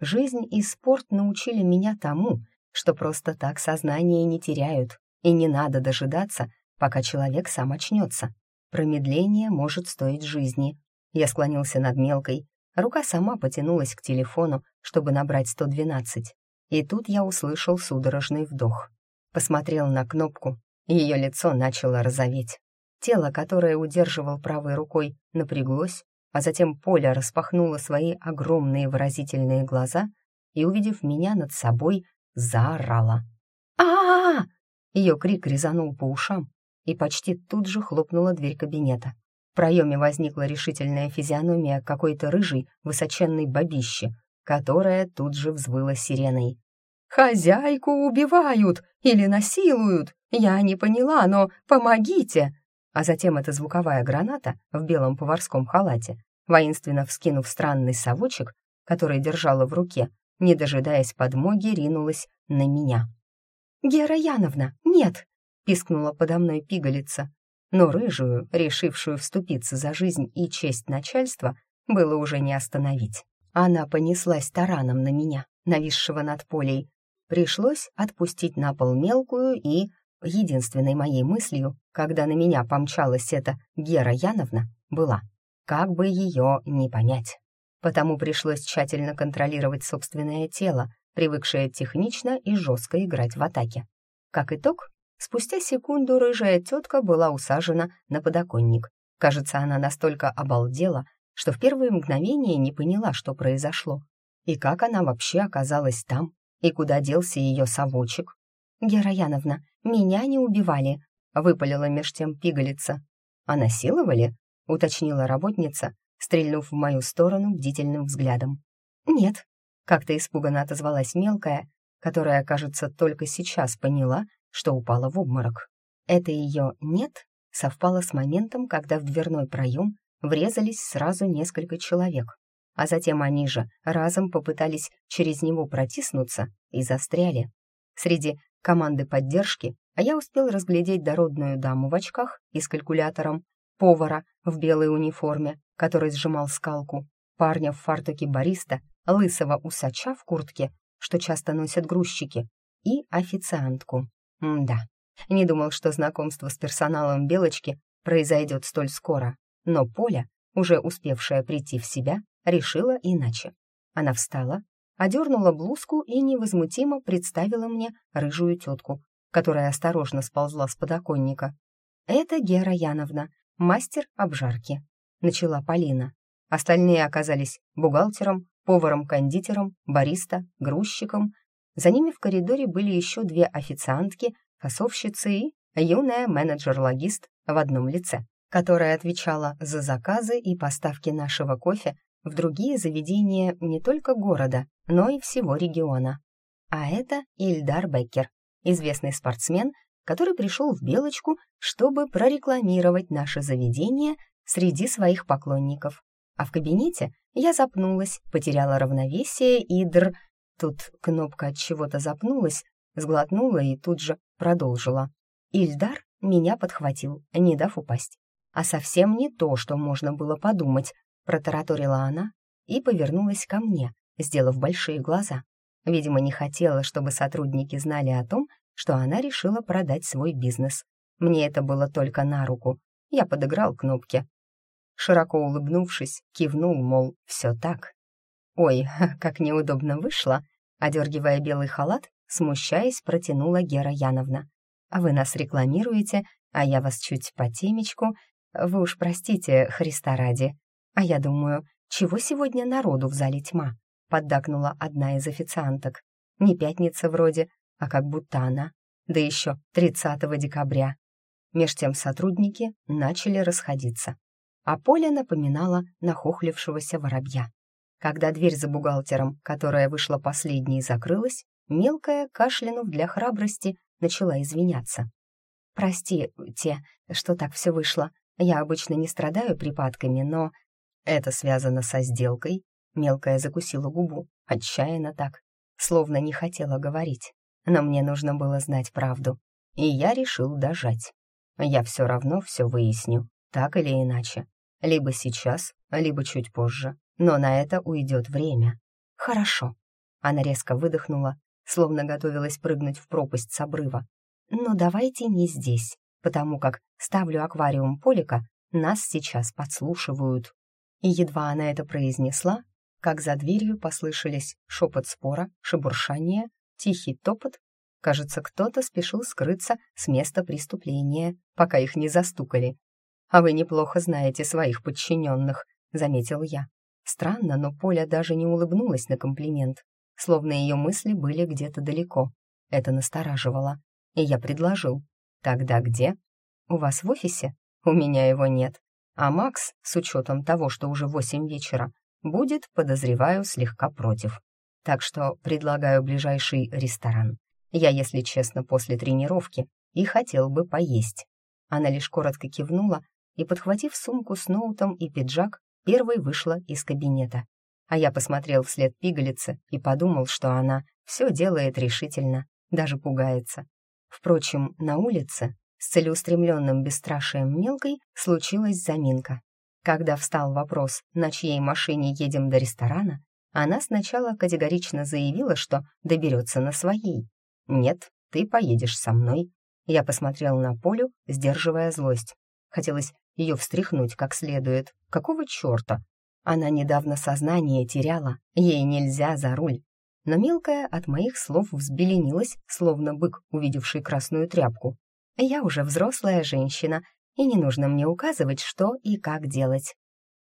Жизнь и спорт научили меня тому, что просто так сознание не теряют, и не надо дожидаться, пока человек сам очнется. Промедление может стоить жизни. Я склонился над мелкой, рука сама потянулась к телефону, чтобы набрать 112. И тут я услышал судорожный вдох. Посмотрел на кнопку, ее лицо начало розоветь. Тело, которое удерживал правой рукой, напряглось, а затем Поля распахнула свои огромные выразительные глаза и, увидев меня над собой, заорала. а а, -а! Ее крик резанул по ушам, и почти тут же хлопнула дверь кабинета. В проеме возникла решительная физиономия какой-то рыжей, высоченной бабищи, которая тут же взвыла сиреной. «Хозяйку убивают или насилуют! Я не поняла, но помогите!» а затем эта звуковая граната в белом поварском халате воинственно вскинув странный совочек, который держала в руке, не дожидаясь подмоги, ринулась на меня. «Гера Яновна, нет!» — пискнула подо мной пигалица. Но рыжую, решившую вступиться за жизнь и честь начальства, было уже не остановить. Она понеслась тараном на меня, нависшего над полей. Пришлось отпустить на пол мелкую и... Единственной моей мыслью, когда на меня помчалась эта Гера Яновна, была, как бы ее не понять. Потому пришлось тщательно контролировать собственное тело, привыкшее технично и жестко играть в атаке. Как итог, спустя секунду рыжая тетка была усажена на подоконник. Кажется, она настолько обалдела, что в первые мгновения не поняла, что произошло, и как она вообще оказалась там, и куда делся ее совочек. «Гера Яновна, меня не убивали», — выпалила меж тем пигалица. «А насиловали?» — уточнила работница, стрельнув в мою сторону бдительным взглядом. «Нет», — как-то испуганно отозвалась мелкая, которая, кажется, только сейчас поняла, что упала в обморок. Это ее «нет» совпало с моментом, когда в дверной проем врезались сразу несколько человек, а затем они же разом попытались через него протиснуться и застряли. Среди команды поддержки, а я успел разглядеть дородную даму в очках и с калькулятором, повара в белой униформе, который сжимал скалку, парня в фартуке бариста, лысого усача в куртке, что часто носят грузчики, и официантку. М да, не думал, что знакомство с персоналом «Белочки» произойдет столь скоро, но Поля, уже успевшая прийти в себя, решила иначе. Она встала, одернула блузку и невозмутимо представила мне рыжую тетку, которая осторожно сползла с подоконника. «Это Гера Яновна, мастер обжарки», — начала Полина. Остальные оказались бухгалтером, поваром-кондитером, бариста, грузчиком. За ними в коридоре были еще две официантки, фасовщицы и юная менеджер-логист в одном лице, которая отвечала за заказы и поставки нашего кофе в другие заведения не только города, но и всего региона. А это Ильдар Беккер, известный спортсмен, который пришел в Белочку, чтобы прорекламировать наше заведение среди своих поклонников. А в кабинете я запнулась, потеряла равновесие и др... Тут кнопка от чего-то запнулась, сглотнула и тут же продолжила. Ильдар меня подхватил, не дав упасть. А совсем не то, что можно было подумать, протараторила она и повернулась ко мне, сделав большие глаза. Видимо, не хотела, чтобы сотрудники знали о том, что она решила продать свой бизнес. Мне это было только на руку. Я подыграл кнопке. Широко улыбнувшись, кивнул, мол, все так. «Ой, как неудобно вышло!» Одергивая белый халат, смущаясь, протянула Гера Яновна. «А вы нас рекламируете, а я вас чуть по темечку. Вы уж простите, Христа ради. «А я думаю, чего сегодня народу в зале тьма?» — поддакнула одна из официанток. «Не пятница вроде, а как будто она. Да еще 30 декабря». Меж тем сотрудники начали расходиться. А Поля напоминала нахохлившегося воробья. Когда дверь за бухгалтером, которая вышла последней, закрылась, мелкая, кашлянув для храбрости, начала извиняться. «Прости, те, что так все вышло. Я обычно не страдаю припадками, но это связано со сделкой? Мелкая закусила губу, отчаянно так, словно не хотела говорить. Но мне нужно было знать правду, и я решил дожать. Я все равно все выясню, так или иначе. Либо сейчас, либо чуть позже, но на это уйдет время. Хорошо. Она резко выдохнула, словно готовилась прыгнуть в пропасть с обрыва. Но давайте не здесь, потому как ставлю аквариум Полика, нас сейчас подслушивают. И едва она это произнесла, как за дверью послышались шепот спора, шебуршание, тихий топот. Кажется, кто-то спешил скрыться с места преступления, пока их не застукали. «А вы неплохо знаете своих подчиненных», — заметил я. Странно, но Поля даже не улыбнулась на комплимент, словно ее мысли были где-то далеко. Это настораживало. И я предложил. «Тогда где?» «У вас в офисе?» «У меня его нет. А Макс, с учетом того, что уже восемь вечера, будет, подозреваю, слегка против. Так что предлагаю ближайший ресторан. Я, если честно, после тренировки и хотел бы поесть. Она лишь коротко кивнула и, подхватив сумку с ноутом и пиджак, первой вышла из кабинета. А я посмотрел вслед пигалице и подумал, что она все делает решительно, даже пугается. Впрочем, на улице с целеустремленным бесстрашием мелкой случилась заминка. Когда встал вопрос, на чьей машине едем до ресторана, она сначала категорично заявила, что доберется на своей. «Нет, ты поедешь со мной». Я посмотрел на Полю, сдерживая злость. Хотелось ее встряхнуть как следует. Какого черта? Она недавно сознание теряла, ей нельзя за руль. Но мелкая от моих слов взбеленилась, словно бык, увидевший красную тряпку. Я уже взрослая женщина, и не нужно мне указывать, что и как делать.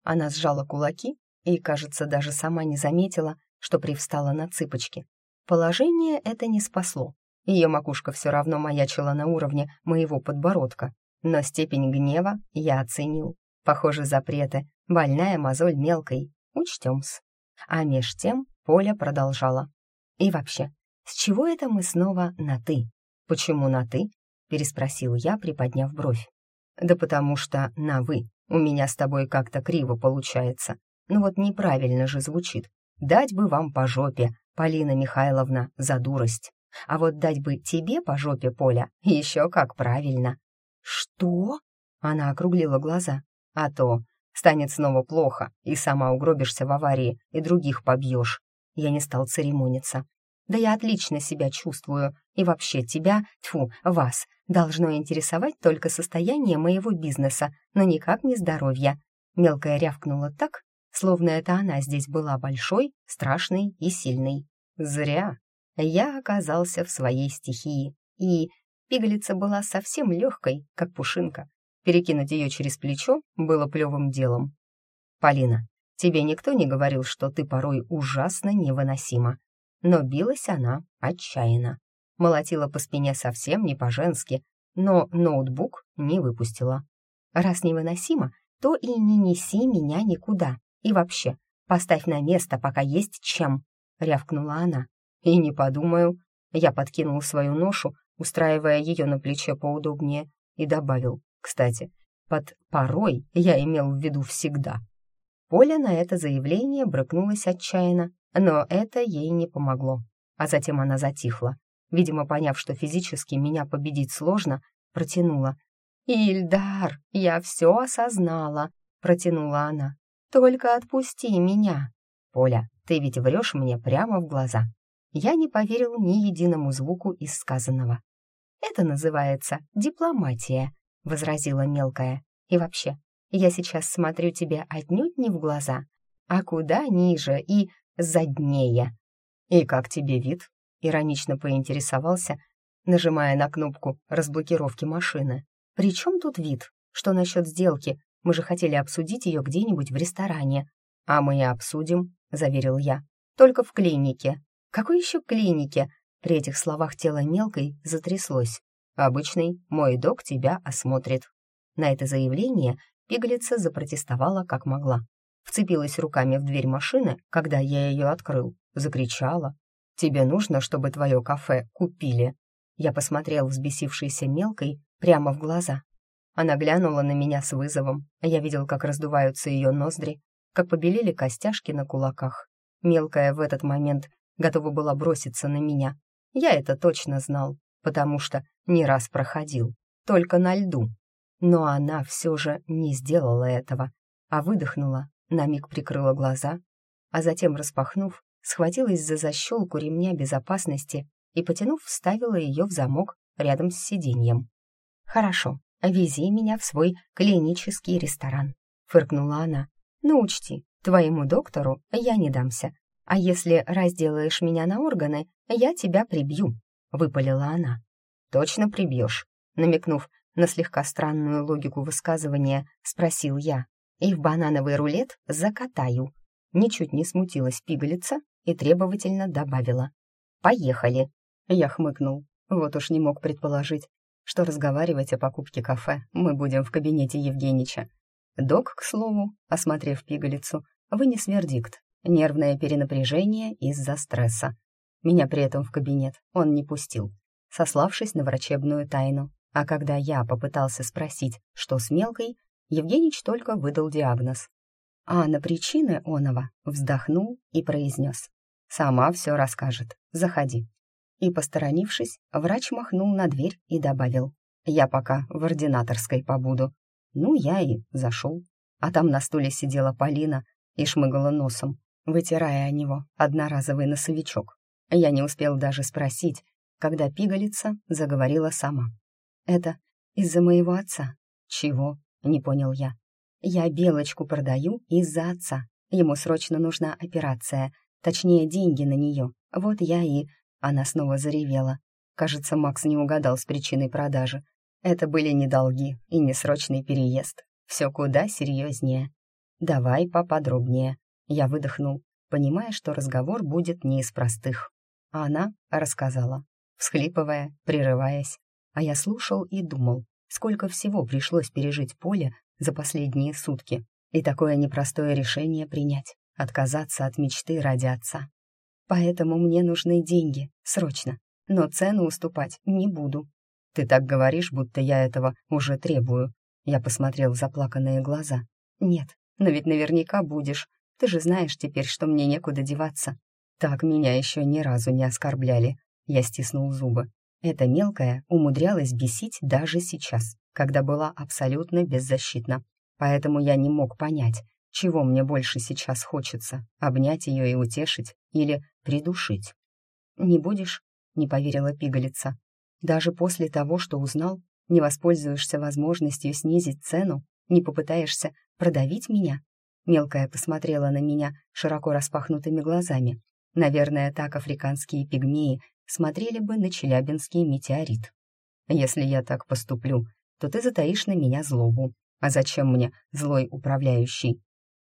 Она сжала кулаки и, кажется, даже сама не заметила, что привстала на цыпочки. Положение это не спасло. Ее макушка все равно маячила на уровне моего подбородка, но степень гнева я оценил. Похоже, запреты, больная мозоль мелкой, учтем-с. А меж тем Поля продолжала. И вообще, с чего это мы снова на «ты»? Почему на «ты»? Переспросил я, приподняв бровь. Да потому что на «вы» у меня с тобой как-то криво получается. Ну вот неправильно же звучит. Дать бы вам по жопе, Полина Михайловна, за дурость. А вот дать бы тебе по жопе, Поля, еще как правильно. Что? Она округлила глаза. А то станет снова плохо, и сама угробишься в аварии, и других побьешь. Я не стал церемониться. Да я отлично себя чувствую, и вообще тебя, тьфу, вас, должно интересовать только состояние моего бизнеса, но никак не здоровье. Мелкая рявкнула так, словно это она здесь была большой, страшной и сильной. Зря. Я оказался в своей стихии, и пигалица была совсем легкой, как пушинка. Перекинуть ее через плечо было плевым делом. «Полина, тебе никто не говорил, что ты порой ужасно невыносима?» Но билась она отчаянно. Молотила по спине совсем не по-женски, но ноутбук не выпустила. «Раз невыносимо, то и не неси меня никуда. И вообще, поставь на место, пока есть чем», — рявкнула она. «И не подумаю». Я подкинул свою ношу, устраивая ее на плече поудобнее, и добавил, кстати, под «порой» я имел в виду всегда. Поля на это заявление брыкнулась отчаянно, но это ей не помогло. А затем она затихла. Видимо, поняв, что физически меня победить сложно, протянула. «Ильдар, я все осознала», — протянула она. «Только отпусти меня». «Поля, ты ведь врешь мне прямо в глаза». Я не поверил ни единому звуку из сказанного. «Это называется дипломатия», — возразила мелкая. «И вообще, я сейчас смотрю тебе отнюдь не в глаза, а куда ниже и заднее». «И как тебе вид?» — иронично поинтересовался, нажимая на кнопку разблокировки машины. «При чем тут вид? Что насчет сделки? Мы же хотели обсудить ее где-нибудь в ресторане». «А мы и обсудим», — заверил я. «Только в клинике». «Какой еще клинике?» При этих словах тело мелкой затряслось. «Обычный, мой док тебя осмотрит». На это заявление пигалица запротестовала как могла. Вцепилась руками в дверь машины, когда я ее открыл, закричала. «Тебе нужно, чтобы твое кафе купили?» Я посмотрел взбесившейся мелкой прямо в глаза. Она глянула на меня с вызовом. Я видел, как раздуваются ее ноздри, как побелели костяшки на кулаках. Мелкая в этот момент готова была броситься на меня. Я это точно знал, потому что не раз проходил, только на льду. Но она все же не сделала этого, а выдохнула, на миг прикрыла глаза, а затем, распахнув, схватилась за защелку ремня безопасности и, потянув, вставила ее в замок рядом с сиденьем. «Хорошо, вези меня в свой клинический ресторан», — фыркнула она. «Но учти, твоему доктору я не дамся, а если разделаешь меня на органы, я тебя прибью», — выпалила она. «Точно прибьешь?» — намекнув на слегка странную логику высказывания, спросил я. «И в банановый рулет закатаю». Ничуть не смутилась пигалица и требовательно добавила. «Поехали!» Я хмыкнул. Вот уж не мог предположить, что разговаривать о покупке кафе мы будем в кабинете Евгенича. Док, к слову, осмотрев пигалицу, вынес вердикт. Нервное перенапряжение из-за стресса. Меня при этом в кабинет он не пустил сославшись на врачебную тайну. А когда я попытался спросить, что с мелкой, Евгеньевич только выдал диагноз. а на причины оного вздохнул и произнес. «Сама все расскажет. Заходи». И, посторонившись, врач махнул на дверь и добавил. «Я пока в ординаторской побуду». Ну, я и зашел. А там на стуле сидела Полина и шмыгала носом, вытирая о него одноразовый носовичок. Я не успел даже спросить, когда пигалица заговорила сама. «Это из-за моего отца». «Чего?» — не понял я. «Я белочку продаю из-за отца. Ему срочно нужна операция, точнее, деньги на нее. Вот я и...» Она снова заревела. Кажется, Макс не угадал с причиной продажи. Это были не долги и не срочный переезд. Все куда серьезнее. «Давай поподробнее». Я выдохнул, понимая, что разговор будет не из простых. А она рассказала, всхлипывая, прерываясь. А я слушал и думал, сколько всего пришлось пережить Поле за последние сутки. И такое непростое решение принять, отказаться от мечты ради отца. Поэтому мне нужны деньги, срочно. Но цену уступать не буду. Ты так говоришь, будто я этого уже требую. Я посмотрел в заплаканные глаза. Нет, но ведь наверняка будешь. Ты же знаешь теперь, что мне некуда деваться. Так меня еще ни разу не оскорбляли. Я стиснул зубы. Эта мелкая умудрялась бесить даже сейчас, когда была абсолютно беззащитна. Поэтому я не мог понять, чего мне больше сейчас хочется — обнять ее и утешить или придушить. «Не будешь?» — не поверила пигалица. «Даже после того, что узнал, не воспользуешься возможностью снизить цену, не попытаешься продавить меня?» Мелкая посмотрела на меня широко распахнутыми глазами. Наверное, так африканские пигмеи смотрели бы на челябинский метеорит. Если я так поступлю, то ты затаишь на меня злобу. А зачем мне злой управляющий?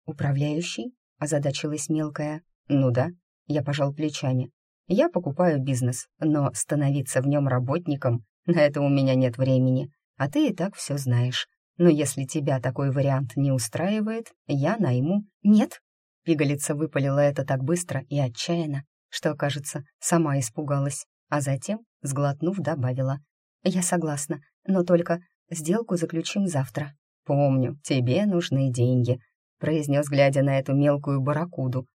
Управляющий? Озадачилась мелкая. Ну да, я пожал плечами. Я покупаю бизнес, но становиться в нем работником, на это у меня нет времени. А ты и так все знаешь. Но если тебя такой вариант не устраивает, я найму. Нет. Пигалица выпалила это так быстро и отчаянно, что, кажется, сама испугалась, а затем, сглотнув, добавила. «Я согласна, но только сделку заключим завтра». «Помню, тебе нужны деньги», — произнес, глядя на эту мелкую барракуду.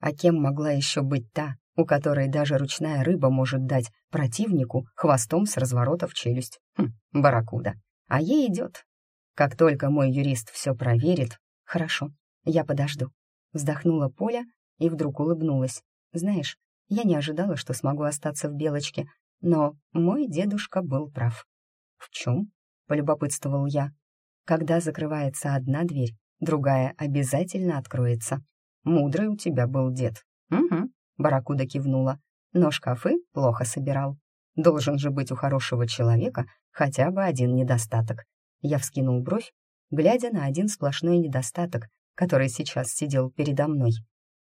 А кем могла еще быть та, у которой даже ручная рыба может дать противнику хвостом с разворота в челюсть? Хм, барракуда. А ей идет, как только мой юрист все проверит... Хорошо, я подожду. Вздохнула Поля и вдруг улыбнулась. Знаешь, я не ожидала, что смогу остаться в Белочке, но мой дедушка был прав. В чем? Полюбопытствовал я. Когда закрывается одна дверь, другая обязательно откроется. Мудрый у тебя был дед. Угу, Баракуда кивнула. Но шкафы плохо собирал. Должен же быть у хорошего человека хотя бы один недостаток. Я вскинул бровь, глядя на один сплошной недостаток, который сейчас сидел передо мной.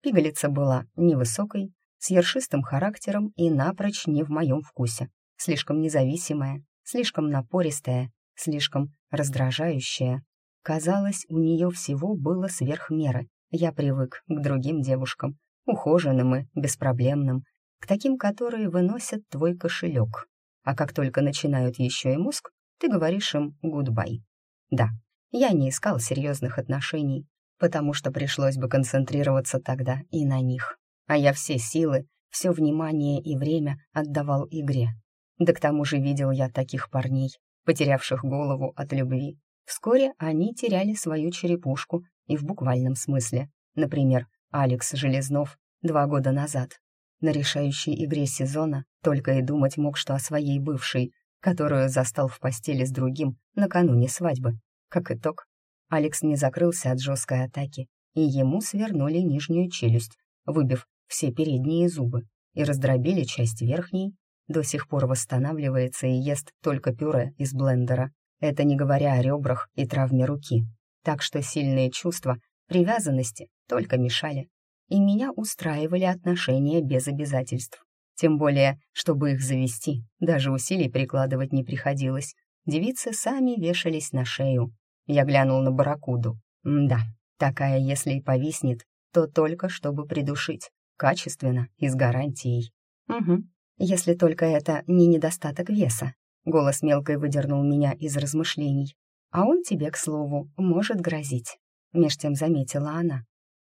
Пигалица была невысокой, с ершистым характером и напрочь не в моем вкусе. Слишком независимая, слишком напористая, слишком раздражающая. Казалось, у нее всего было сверх меры. Я привык к другим девушкам, ухоженным и беспроблемным, к таким, которые выносят твой кошелек. А как только начинают еще и мозг, ты говоришь им «гудбай». Да, я не искал серьезных отношений, потому что пришлось бы концентрироваться тогда и на них. А я все силы, все внимание и время отдавал игре. Да к тому же видел я таких парней, потерявших голову от любви. Вскоре они теряли свою черепушку и в буквальном смысле. Например, Алекс Железнов два года назад. На решающей игре сезона только и думать мог, что о своей бывшей, которую застал в постели с другим накануне свадьбы. Как итог, Алекс не закрылся от жесткой атаки, и ему свернули нижнюю челюсть, выбив все передние зубы, и раздробили часть верхней, до сих пор восстанавливается и ест только пюре из блендера. Это не говоря о ребрах и травме руки. Так что сильные чувства, привязанности только мешали. И меня устраивали отношения без обязательств. Тем более, чтобы их завести, даже усилий прикладывать не приходилось. Девицы сами вешались на шею. Я глянул на барракуду. Да, такая, если и повиснет, то только чтобы придушить. Качественно и с гарантией. Угу. Если только это не недостаток веса. Голос мелкой выдернул меня из размышлений. А он тебе, к слову, может грозить. меж тем заметила она.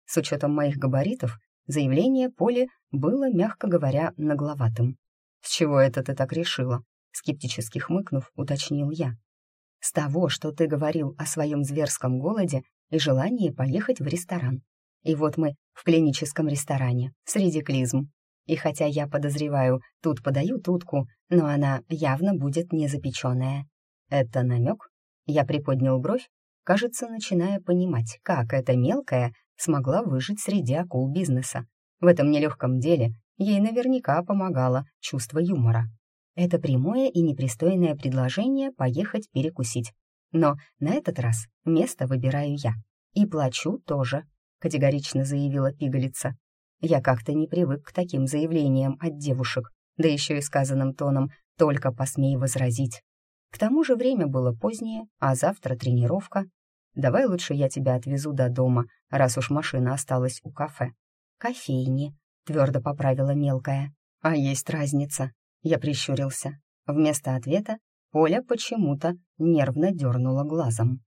С учетом моих габаритов, заявление Поли было, мягко говоря, нагловатым. «С чего это ты так решила?» Скептически хмыкнув, уточнил я. «С того, что ты говорил о своем зверском голоде и желании поехать в ресторан. И вот мы в клиническом ресторане, среди клизм. И хотя я подозреваю, тут подают утку, но она явно будет не запеченная. Это намек? Я приподнял бровь, кажется, начиная понимать, как эта мелкая смогла выжить среди акул бизнеса. В этом нелегком деле ей наверняка помогало чувство юмора. Это прямое и непристойное предложение поехать перекусить. Но на этот раз место выбираю я. И плачу тоже, категорично заявила пигалица. Я как-то не привык к таким заявлениям от девушек, да еще и сказанным тоном «только посмей возразить». К тому же время было позднее, а завтра тренировка. Давай лучше я тебя отвезу до дома, раз уж машина осталась у кафе. Кофейни, твердо поправила мелкая. А есть разница. Я прищурился. Вместо ответа Оля почему-то нервно дернула глазом.